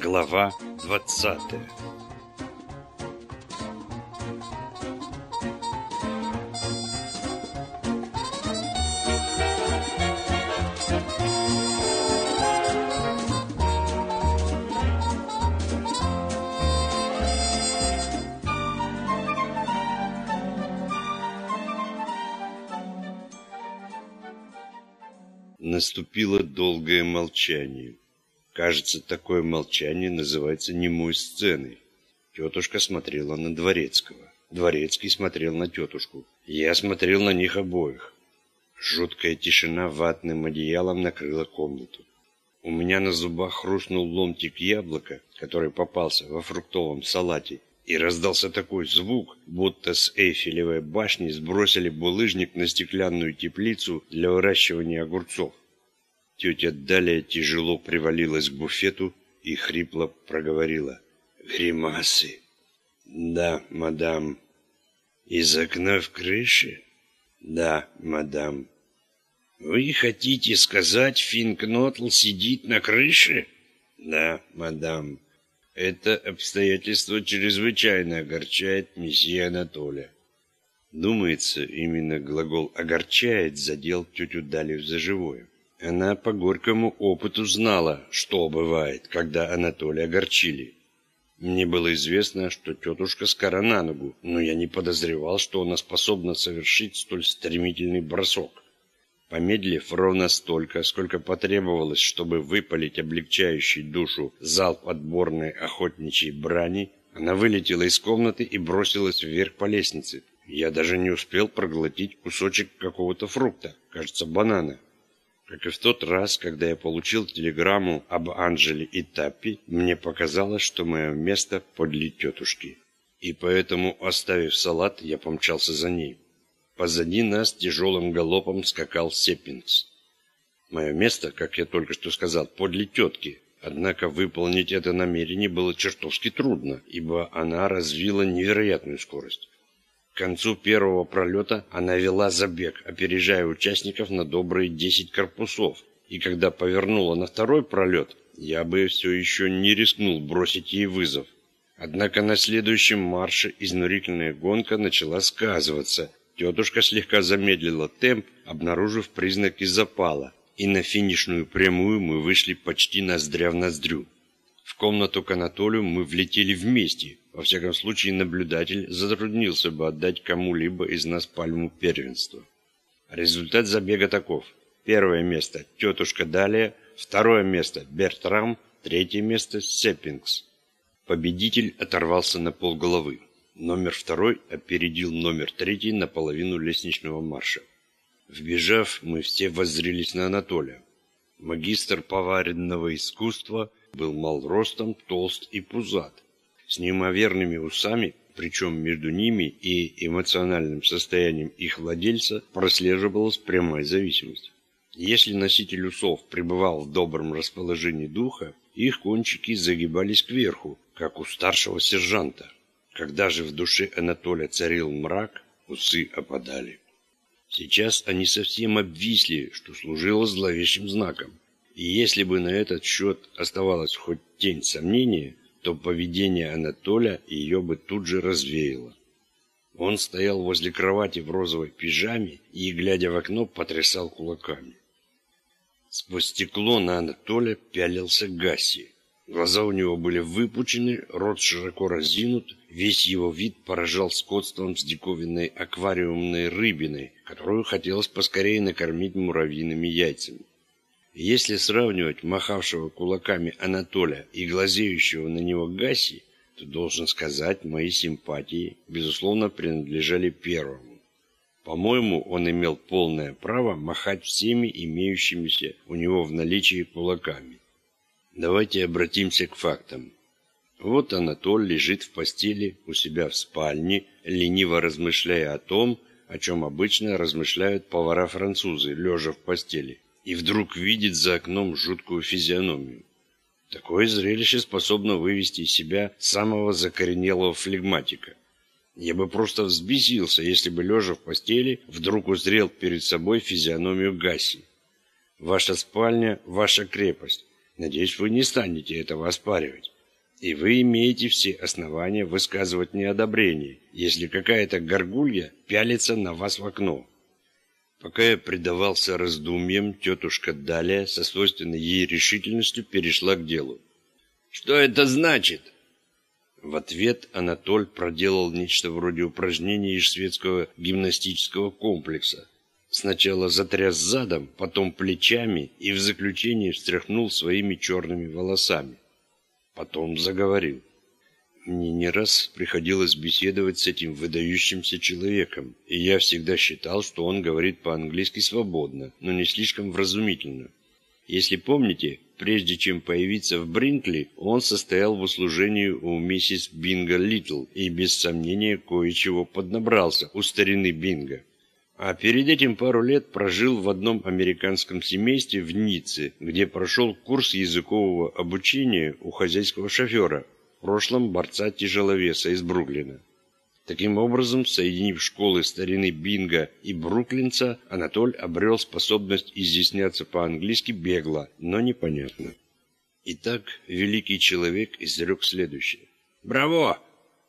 Глава двадцатая Наступило долгое молчание. Кажется, такое молчание называется немой сценой. Тетушка смотрела на Дворецкого. Дворецкий смотрел на тетушку. Я смотрел на них обоих. Жуткая тишина ватным одеялом накрыла комнату. У меня на зубах хрустнул ломтик яблока, который попался во фруктовом салате, и раздался такой звук, будто с Эйфелевой башни сбросили булыжник на стеклянную теплицу для выращивания огурцов. Тетя Далия тяжело привалилась к буфету и хрипло проговорила. «Гримасы!» «Да, мадам». «Из окна в крыше?» «Да, мадам». «Вы хотите сказать, Финкнотл сидит на крыше?» «Да, мадам». Это обстоятельство чрезвычайно огорчает месье Анатолия. Думается, именно глагол «огорчает» задел тетю Далию за живое. Она по горькому опыту знала, что бывает, когда Анатолия огорчили. Мне было известно, что тетушка скоро на ногу, но я не подозревал, что она способна совершить столь стремительный бросок. Помедлив ровно столько, сколько потребовалось, чтобы выпалить облегчающий душу залп отборной охотничьей брани, она вылетела из комнаты и бросилась вверх по лестнице. Я даже не успел проглотить кусочек какого-то фрукта, кажется, банана. Как и в тот раз, когда я получил телеграмму об Анжеле и Таппи, мне показалось, что мое место подле тетушки. И поэтому, оставив салат, я помчался за ней. Позади нас тяжелым галопом скакал Сеппинс. Мое место, как я только что сказал, подле тетки. Однако выполнить это намерение было чертовски трудно, ибо она развила невероятную скорость. К концу первого пролета она вела забег, опережая участников на добрые 10 корпусов. И когда повернула на второй пролет, я бы все еще не рискнул бросить ей вызов. Однако на следующем марше изнурительная гонка начала сказываться. Тетушка слегка замедлила темп, обнаружив признаки запала, и на финишную прямую мы вышли почти ноздря в ноздрю. В комнату к Анатолию мы влетели вместе, во всяком случае, наблюдатель затруднился бы отдать кому-либо из нас пальму первенства. Результат забега таков. Первое место – тетушка Далия, второе место – Бертрам, третье место – Сеппингс. Победитель оторвался на полголовы. Номер второй опередил номер третий на половину лестничного марша. Вбежав, мы все воззрелись на Анатолия. Магистр поваренного искусства был мал ростом, толст и пузат с неимоверными усами, причем между ними и эмоциональным состоянием их владельца прослеживалась прямая зависимость. Если носитель усов пребывал в добром расположении духа, их кончики загибались кверху, как у старшего сержанта. Когда же в душе Анатолия царил мрак, усы опадали. Сейчас они совсем обвисли, что служило зловещим знаком. И если бы на этот счет оставалась хоть тень сомнения, то поведение Анатолия ее бы тут же развеяло. Он стоял возле кровати в розовой пижаме и, глядя в окно, потрясал кулаками. Сквозь стекло на Анатолия пялился Гасси. Глаза у него были выпучены, рот широко разинут, весь его вид поражал скотством с диковинной аквариумной рыбиной, которую хотелось поскорее накормить муравьиными яйцами. Если сравнивать махавшего кулаками Анатолия и глазеющего на него Гаси, то должен сказать, мои симпатии, безусловно, принадлежали первому. По-моему, он имел полное право махать всеми имеющимися у него в наличии кулаками. Давайте обратимся к фактам. Вот Анатоль лежит в постели у себя в спальне, лениво размышляя о том, о чем обычно размышляют повара-французы, лежа в постели и вдруг видит за окном жуткую физиономию. Такое зрелище способно вывести из себя самого закоренелого флегматика. Я бы просто взбесился, если бы, лежа в постели, вдруг узрел перед собой физиономию Гаси. Ваша спальня – ваша крепость. Надеюсь, вы не станете этого оспаривать. И вы имеете все основания высказывать неодобрение, если какая-то горгулья пялится на вас в окно. Пока я предавался раздумьям, тетушка Далия со свойственной ей решительностью перешла к делу. «Что это значит?» В ответ Анатоль проделал нечто вроде упражнения из шведского гимнастического комплекса. Сначала затряс задом, потом плечами и в заключение встряхнул своими черными волосами. Потом заговорил. Мне не раз приходилось беседовать с этим выдающимся человеком, и я всегда считал, что он говорит по-английски свободно, но не слишком вразумительно. Если помните, прежде чем появиться в Бринкли, он состоял в услужении у миссис Бинга Литл и без сомнения кое-чего поднабрался у старины Бинга. А перед этим пару лет прожил в одном американском семействе в Ницце, где прошел курс языкового обучения у хозяйского шофера, в прошлом борца-тяжеловеса из Бруклина. Таким образом, соединив школы старины Бинга и Бруклинца, Анатоль обрел способность изъясняться по-английски бегло, но непонятно. Итак, великий человек изрек следующее. «Браво!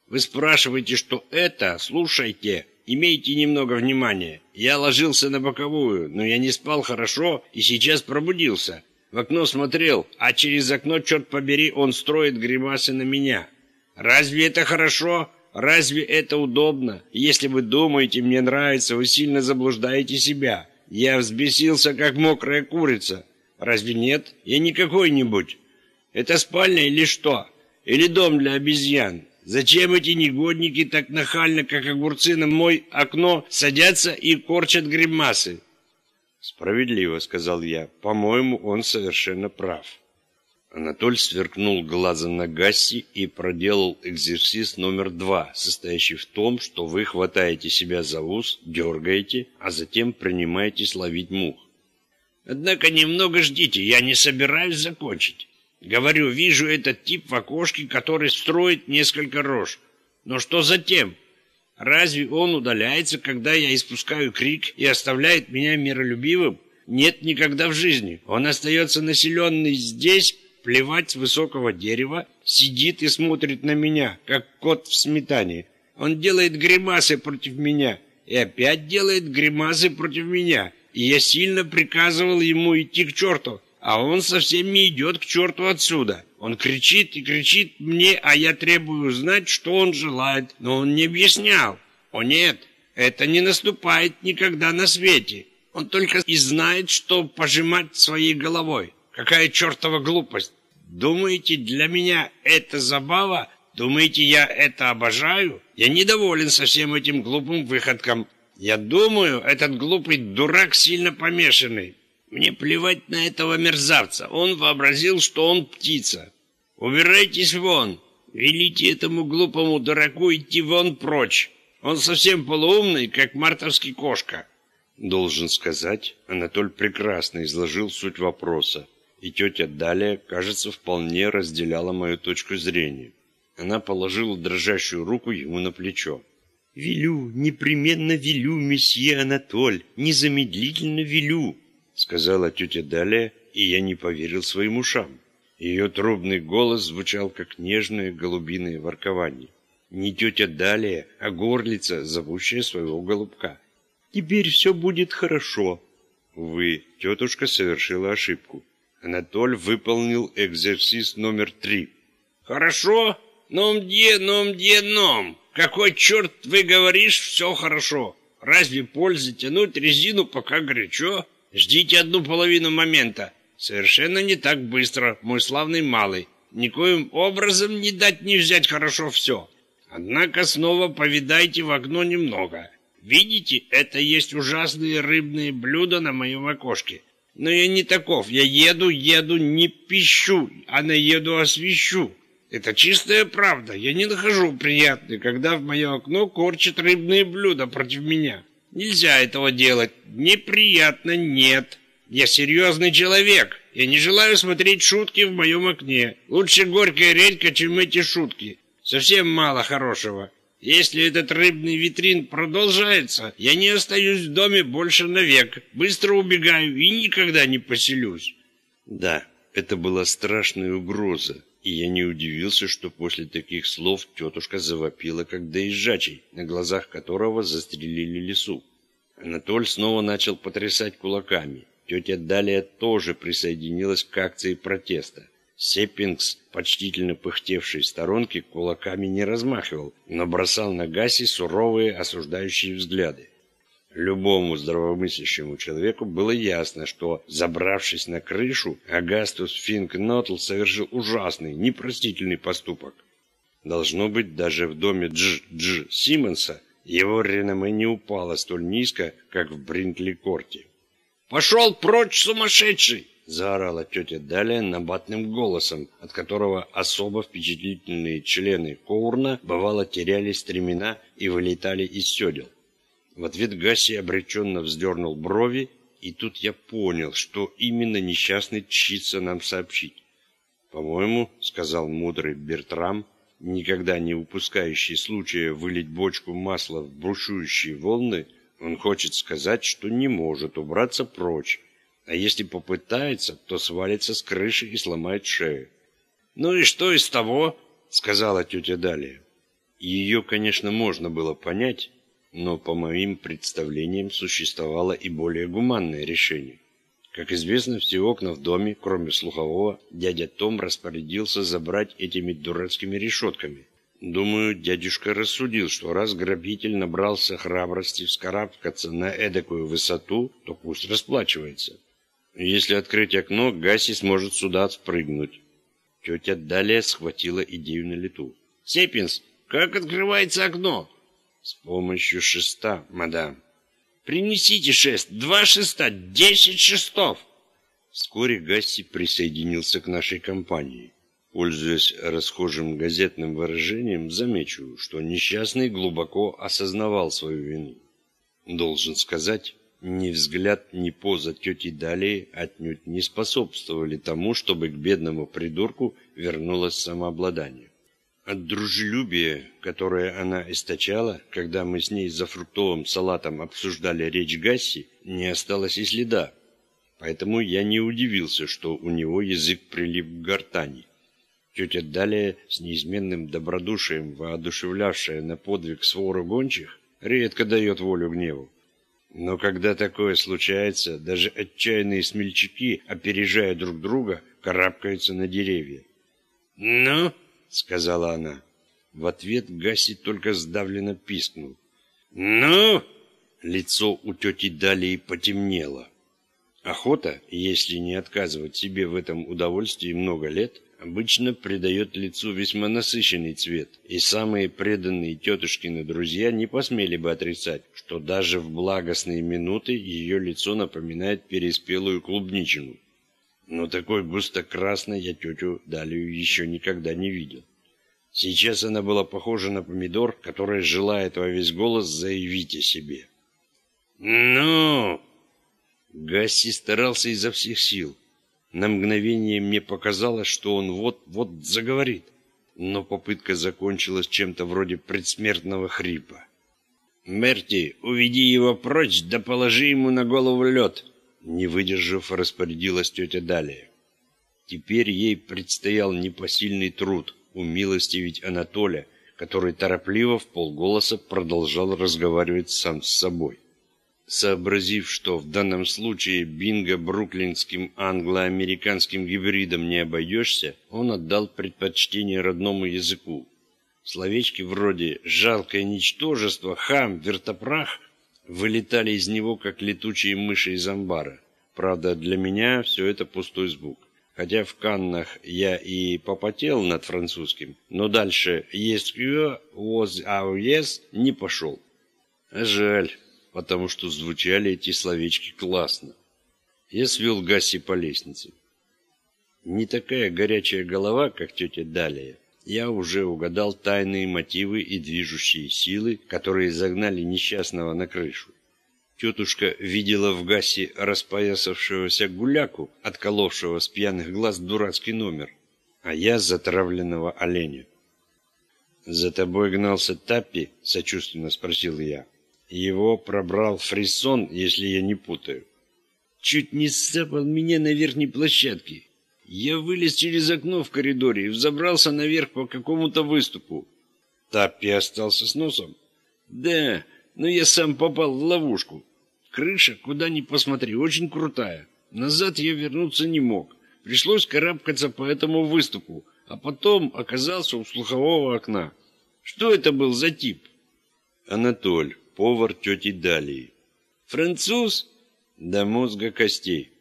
Вы спрашиваете, что это? Слушайте! Имейте немного внимания. Я ложился на боковую, но я не спал хорошо и сейчас пробудился. В окно смотрел, а через окно, черт побери, он строит гримасы на меня. Разве это хорошо?» Разве это удобно? Если вы думаете, мне нравится, вы сильно заблуждаете себя. Я взбесился, как мокрая курица. Разве нет? Я не какой-нибудь. Это спальня или что? Или дом для обезьян? Зачем эти негодники так нахально, как огурцы на мой окно, садятся и корчат гримасы? Справедливо, сказал я. По-моему, он совершенно прав. Анатоль сверкнул глазом на Гасси и проделал экзерсис номер два, состоящий в том, что вы хватаете себя за ус, дергаете, а затем принимаетесь ловить мух. Однако немного ждите, я не собираюсь закончить. Говорю, вижу этот тип в окошке, который строит несколько рож. Но что затем? Разве он удаляется, когда я испускаю крик и оставляет меня миролюбивым? Нет никогда в жизни. Он остается населенный здесь, плевать с высокого дерева, сидит и смотрит на меня, как кот в сметане. Он делает гримасы против меня и опять делает гримасы против меня. И я сильно приказывал ему идти к черту, а он совсем не идет к черту отсюда. Он кричит и кричит мне, а я требую узнать, что он желает, но он не объяснял. О нет, это не наступает никогда на свете. Он только и знает, что пожимать своей головой. Какая чертова глупость! Думаете, для меня это забава? Думаете, я это обожаю? Я недоволен со всем этим глупым выходком. Я думаю, этот глупый дурак сильно помешанный. Мне плевать на этого мерзавца. Он вообразил, что он птица. Убирайтесь вон. Велите этому глупому дураку идти вон прочь. Он совсем полуумный, как мартовский кошка. Должен сказать, Анатоль прекрасно изложил суть вопроса и тетя Далия, кажется, вполне разделяла мою точку зрения. Она положила дрожащую руку ему на плечо. «Велю, непременно велю, месье Анатоль, незамедлительно велю», сказала тетя Далия, и я не поверил своим ушам. Ее трубный голос звучал, как нежное голубиное воркование. Не тетя Далия, а горлица, зовущая своего голубка. «Теперь все будет хорошо». Увы, тетушка совершила ошибку. Анатоль выполнил экзерсис номер три. «Хорошо? Ном где, ном где, ном? Какой черт вы говоришь, все хорошо? Разве пользы тянуть резину, пока горячо? Ждите одну половину момента. Совершенно не так быстро, мой славный малый. Никоим образом не дать не взять хорошо все. Однако снова повидайте в окно немного. Видите, это есть ужасные рыбные блюда на моем окошке. Но я не таков. Я еду, еду, не пищу, а на еду освещу. Это чистая правда. Я не нахожу приятной, когда в мое окно корчат рыбные блюда против меня. Нельзя этого делать. Неприятно нет. Я серьезный человек. Я не желаю смотреть шутки в моем окне. Лучше горькая редька, чем эти шутки. Совсем мало хорошего. Если этот рыбный витрин продолжается, я не остаюсь в доме больше навек. Быстро убегаю и никогда не поселюсь. Да, Это была страшная угроза, и я не удивился, что после таких слов тетушка завопила, как доезжачий, на глазах которого застрелили лесу. Анатоль снова начал потрясать кулаками. Тетя Далия тоже присоединилась к акции протеста. Сеппингс, почтительно пыхтевший в сторонке, кулаками не размахивал, но бросал на Гаси суровые осуждающие взгляды. Любому здравомыслящему человеку было ясно, что, забравшись на крышу, Агастус Финкнотл совершил ужасный, непростительный поступок. Должно быть, даже в доме Дж. Дж. Симмонса его реноме не упало столь низко, как в Бринкли-корте. «Пошел прочь, сумасшедший!» — заорала тетя Далия набатным голосом, от которого особо впечатлительные члены Коурна бывало теряли стремена и вылетали из седел. В ответ Гаси обреченно вздернул брови, и тут я понял, что именно несчастный чится нам сообщить. «По-моему, — сказал мудрый Бертрам, никогда не упускающий случая вылить бочку масла в бушующие волны, — он хочет сказать, что не может убраться прочь, а если попытается, то свалится с крыши и сломает шею. «Ну и что из того?» — сказала тетя Далия. Ее, конечно, можно было понять, но по моим представлениям существовало и более гуманное решение. Как известно, все окна в доме, кроме слухового, дядя Том распорядился забрать этими дурацкими решетками, Думаю, дядюшка рассудил, что раз грабитель набрался храбрости вскарабкаться на эдакую высоту, то пусть расплачивается. Если открыть окно, Гаси сможет сюда спрыгнуть. Тетя далее схватила идею на лету. «Сепинс, как открывается окно?» «С помощью шеста, мадам». «Принесите шест, два шеста, десять шестов!» Вскоре Гасси присоединился к нашей компании. Пользуясь расхожим газетным выражением, замечу, что несчастный глубоко осознавал свою вину. Должен сказать, ни взгляд, ни поза тети Далии отнюдь не способствовали тому, чтобы к бедному придурку вернулось самообладание. От дружелюбия, которое она источала, когда мы с ней за фруктовым салатом обсуждали речь Гасси, не осталось и следа. Поэтому я не удивился, что у него язык прилип к гортани. Тетя Далия, с неизменным добродушием, воодушевлявшая на подвиг свору гончих, редко дает волю гневу. Но когда такое случается, даже отчаянные смельчаки, опережая друг друга, карабкаются на деревья. «Ну?» — сказала она. В ответ Гаси только сдавленно пискнул. «Ну?» Лицо у тети Далии потемнело. Охота, если не отказывать себе в этом удовольствии много лет, обычно придает лицу весьма насыщенный цвет, и самые преданные тетушкины друзья не посмели бы отрицать, что даже в благостные минуты ее лицо напоминает переспелую клубничину. Но такой густо-красной я тетю Далию еще никогда не видел. Сейчас она была похожа на помидор, который желает во весь голос заявить о себе. «Ну!» Гасси старался изо всех сил. На мгновение мне показалось, что он вот-вот заговорит, но попытка закончилась чем-то вроде предсмертного хрипа. «Мерти, уведи его прочь, да положи ему на голову лед!» Не выдержав, распорядилась тетя Далия. Теперь ей предстоял непосильный труд умилостивить Анатолия, который торопливо в полголоса продолжал разговаривать сам с собой. Сообразив, что в данном случае бинго бруклинским англо-американским гибридом не обойдешься, он отдал предпочтение родному языку. Словечки вроде «жалкое ничтожество», «хам», «вертопрах» вылетали из него, как летучие мыши из амбара. Правда, для меня все это пустой звук. Хотя в Каннах я и попотел над французским, но дальше «есть кью», «was our yes» не пошел. жаль потому что звучали эти словечки классно. Я свел Гасси по лестнице. Не такая горячая голова, как тетя Далия. Я уже угадал тайные мотивы и движущие силы, которые загнали несчастного на крышу. Тетушка видела в Гасе распоясавшегося гуляку, отколовшего с пьяных глаз дурацкий номер, а я затравленного оленя. «За тобой гнался Таппи?» — сочувственно спросил я. Его пробрал фрисон, если я не путаю. Чуть не сцапал меня на верхней площадке. Я вылез через окно в коридоре и взобрался наверх по какому-то выступу. Таппи остался с носом? Да, но я сам попал в ловушку. Крыша, куда ни посмотри, очень крутая. Назад я вернуться не мог. Пришлось карабкаться по этому выступу, а потом оказался у слухового окна. Что это был за тип? Анатоль, повар тети Далии. Француз? До мозга костей.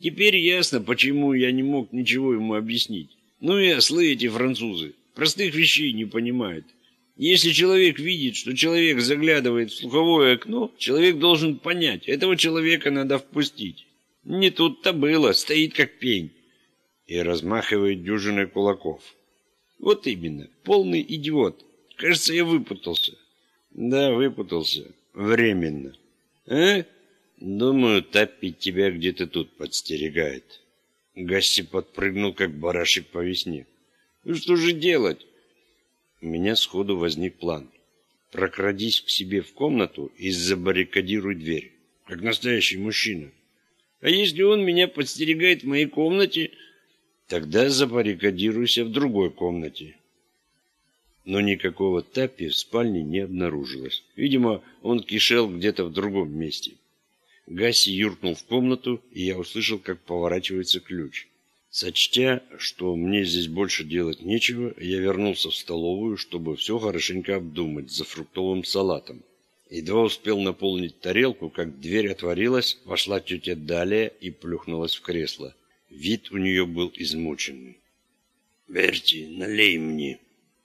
Теперь ясно, почему я не мог ничего ему объяснить. Ну и ослы эти французы. Простых вещей не понимают. Если человек видит, что человек заглядывает в слуховое окно, человек должен понять, этого человека надо впустить. Не тут-то было, стоит как пень. И размахивает дюжиной кулаков. Вот именно, полный идиот. Кажется, я выпутался. Да, выпутался. Временно. А? Думаю, Таппи тебя где-то тут подстерегает. Гасси подпрыгнул, как барашек по весне. Ну что же делать? У меня сходу возник план. Прокрадись к себе в комнату и забаррикадируй дверь, как настоящий мужчина. А если он меня подстерегает в моей комнате, тогда забаррикадируйся в другой комнате. Но никакого Таппи в спальне не обнаружилось. Видимо, он кишел где-то в другом месте. Гаси юркнул в комнату, и я услышал, как поворачивается ключ. Сочтя, что мне здесь больше делать нечего, я вернулся в столовую, чтобы все хорошенько обдумать за фруктовым салатом. Едва успел наполнить тарелку, как дверь отворилась, вошла тетя Далия и плюхнулась в кресло. Вид у нее был измученный. «Берти, налей мне».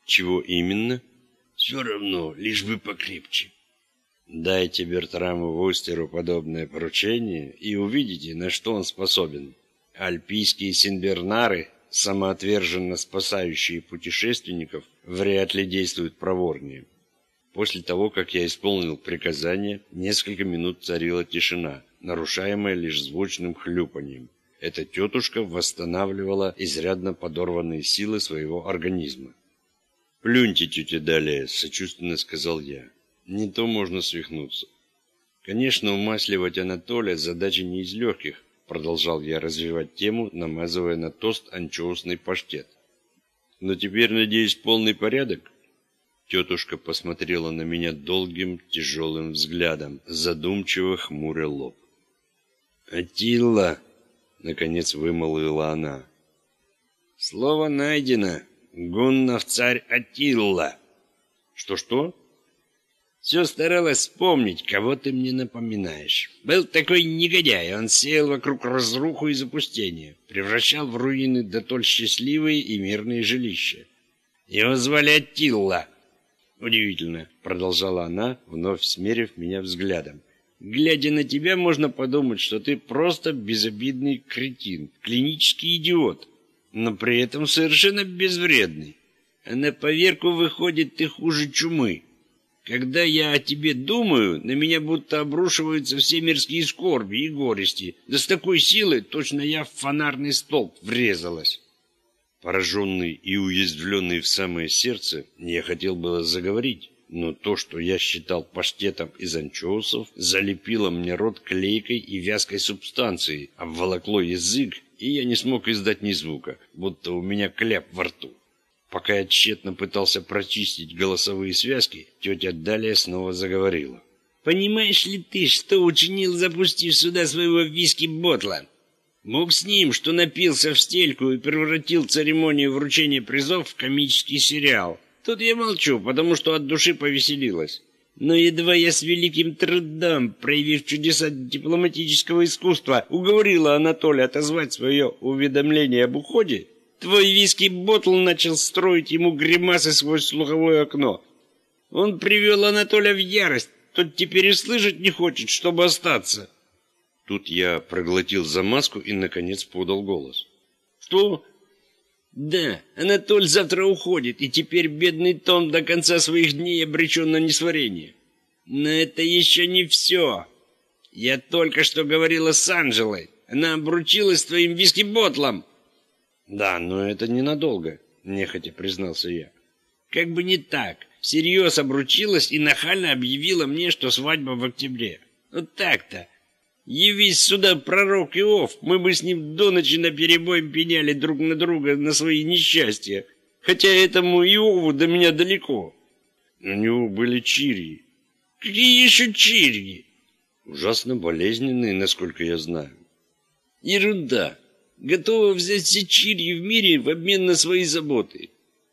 «Чего именно?» «Все равно, лишь бы покрепче». Дайте Бертраму Вустеру подобное поручение и увидите, на что он способен. Альпийские синбернары, самоотверженно спасающие путешественников, вряд ли действуют проворнее. После того, как я исполнил приказание, несколько минут царила тишина, нарушаемая лишь звучным хлюпанием. Эта тетушка восстанавливала изрядно подорванные силы своего организма. «Плюньте, тетя Далия», — сочувственно сказал я. «Не то можно свихнуться». Конечно, умасливать Анатолия задача не из легких, Продолжал я развивать тему, намазывая на тост анчоусный паштет. Но теперь, надеюсь, полный порядок? Тетушка посмотрела на меня долгим, тяжелым взглядом, задумчиво хмуря лоб. «Атилла!» — наконец вымолвила она. «Слово найдено. Гуннов царь Атилла!» «Что-что?» Все старалась вспомнить, кого ты мне напоминаешь. Был такой негодяй, он сеял вокруг разруху и запустения, превращал в руины дотоль счастливые и мирные жилища. Его звали Аттилла. Удивительно, продолжала она, вновь смерив меня взглядом. Глядя на тебя, можно подумать, что ты просто безобидный кретин, клинический идиот, но при этом совершенно безвредный. А на поверку выходит ты хуже чумы. Когда я о тебе думаю, на меня будто обрушиваются все мирские скорби и горести. Да с такой силой точно я в фонарный столб врезалась. Пораженный и уязвленный в самое сердце, я хотел было заговорить, но то, что я считал паштетом из анчоусов, залепило мне рот клейкой и вязкой субстанцией, обволокло язык, и я не смог издать ни звука, будто у меня кляп во рту. Пока я тщетно пытался прочистить голосовые связки, тетя Далия снова заговорила. «Понимаешь ли ты, что учинил, запустив сюда своего виски-ботла? Мог с ним, что напился в стельку и превратил церемонию вручения призов в комический сериал. Тут я молчу, потому что от души повеселилась. Но едва я с великим трудом, проявив чудеса дипломатического искусства, уговорила Анатолия отозвать свое уведомление об уходе, Твой виски-ботл начал строить ему гримасы сквозь слуховое окно. Он привел Анатолия в ярость. Тот теперь и слышать не хочет, чтобы остаться. Тут я проглотил замазку и, наконец, подал голос. Что? Да, Анатоль завтра уходит, и теперь бедный Том до конца своих дней обречен на несварение. Но это еще не все. Я только что говорила с Анжелой. Она обручилась с твоим виски-ботлом. «Да, но это ненадолго», — нехотя признался я. «Как бы не так. Всерьез обручилась и нахально объявила мне, что свадьба в октябре. Вот так-то. Явись сюда пророк Иов, мы бы с ним до ночи наперебой пеняли друг на друга на свои несчастья. Хотя этому Иову до меня далеко. У него были чирьи. Какие еще чирьи? Ужасно болезненные, насколько я знаю. Ерунда. Готова взять все чирьи в мире в обмен на свои заботы.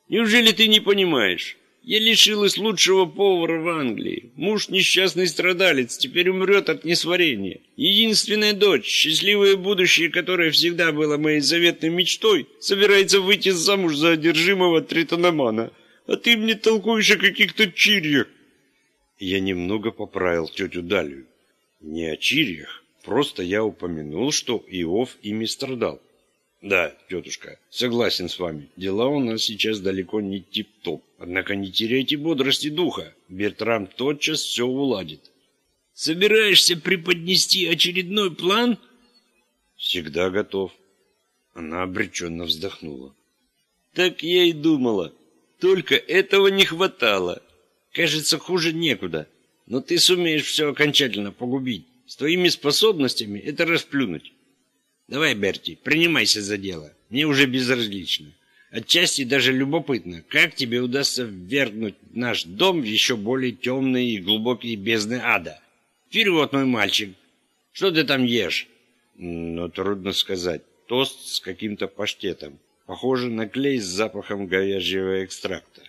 Неужели ты не понимаешь? Я лишилась лучшего повара в Англии. Муж несчастный страдалец, теперь умрет от несварения. Единственная дочь, счастливое будущее, которое всегда было моей заветной мечтой, собирается выйти замуж за одержимого тритономана. А ты мне толкуешь о каких-то чирьях. Я немного поправил тетю Далию. Не о чирьях, просто я упомянул, что Иов ими страдал. Да, тетушка, согласен с вами. Дела у нас сейчас далеко не тип-топ. Однако не теряйте бодрости духа. Бертрам тотчас все уладит. Собираешься преподнести очередной план? Всегда готов. Она обреченно вздохнула. Так я и думала. Только этого не хватало. Кажется, хуже некуда. Но ты сумеешь все окончательно погубить. С твоими способностями это расплюнуть. Давай, Берти, принимайся за дело. Мне уже безразлично. Отчасти даже любопытно, как тебе удастся ввергнуть наш дом в еще более темные и глубокие бездны ада. Вперед, мой мальчик! Что ты там ешь? Но трудно сказать. Тост с каким-то паштетом. Похоже на клей с запахом говяжьего экстракта.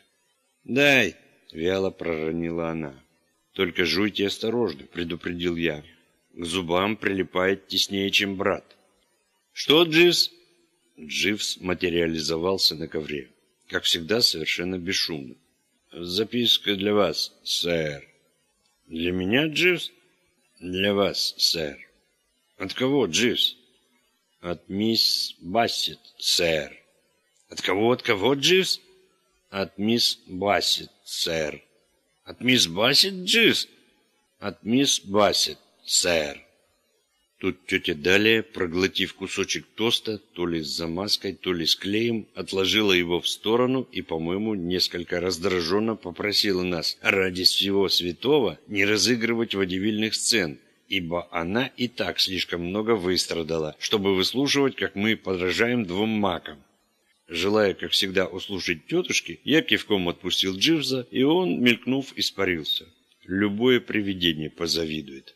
«Дай!» — вяло проронила она. «Только жуйте осторожно», — предупредил я. «К зубам прилипает теснее, чем брат». «Что, Дживс?» Дживс материализовался на ковре. Как всегда, совершенно бесшумно. «Записка для вас, сэр». «Для меня, Дживс?» «Для вас, сэр». «От кого, Дживс?» «От мисс Бассет, сэр». «От кого, от кого, Дживс?» «От мисс Бассет, сэр». «От мисс Бассет, Дживс?» «От мисс Бассет, сэр». Тут тетя Далия, проглотив кусочек тоста, то ли с замазкой, то ли с клеем, отложила его в сторону и, по-моему, несколько раздраженно попросила нас ради всего святого не разыгрывать водевильных сцен, ибо она и так слишком много выстрадала, чтобы выслушивать, как мы подражаем двум макам. Желая, как всегда, услышать тетушки, я кивком отпустил Дживза, и он, мелькнув, испарился. Любое привидение позавидует.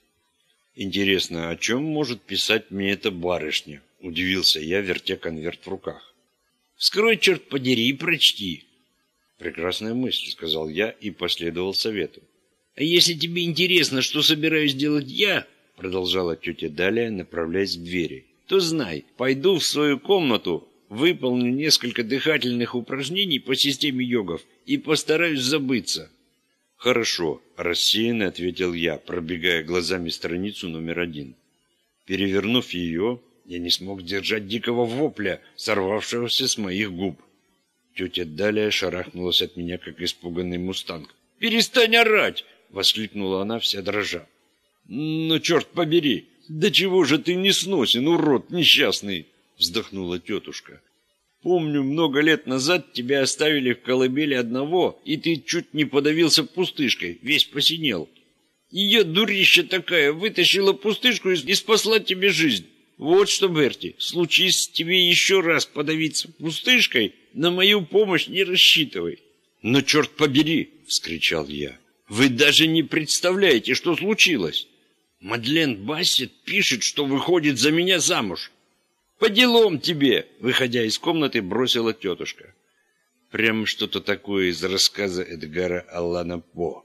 «Интересно, о чем может писать мне эта барышня?» – удивился я, вертя конверт в руках. «Вскрой, черт подери, и прочти!» «Прекрасная мысль», – сказал я и последовал совету. «А если тебе интересно, что собираюсь делать я?» – продолжала тетя Далия, направляясь к двери. «То знай, пойду в свою комнату, выполню несколько дыхательных упражнений по системе йогов и постараюсь забыться». «Хорошо», – рассеянно ответил я, пробегая глазами страницу номер один. Перевернув ее, я не смог держать дикого вопля, сорвавшегося с моих губ. Тетя Далия шарахнулась от меня, как испуганный мустанг. «Перестань орать!» — воскликнула она вся дрожа. «Ну, черт побери! Да чего же ты не сносен, урод несчастный!» — вздохнула тетушка. Помню, много лет назад тебя оставили в колыбели одного, и ты чуть не подавился пустышкой, весь посинел. Ее дурища такая вытащила пустышку и спасла тебе жизнь. Вот что, Берти, случись тебе еще раз подавиться пустышкой, на мою помощь не рассчитывай. Но черт побери, вскричал я. Вы даже не представляете, что случилось. Мадлен Бассет пишет, что выходит за меня замуж. «По делам тебе!» — выходя из комнаты, бросила тетушка. Прям что-то такое из рассказа Эдгара Аллана По.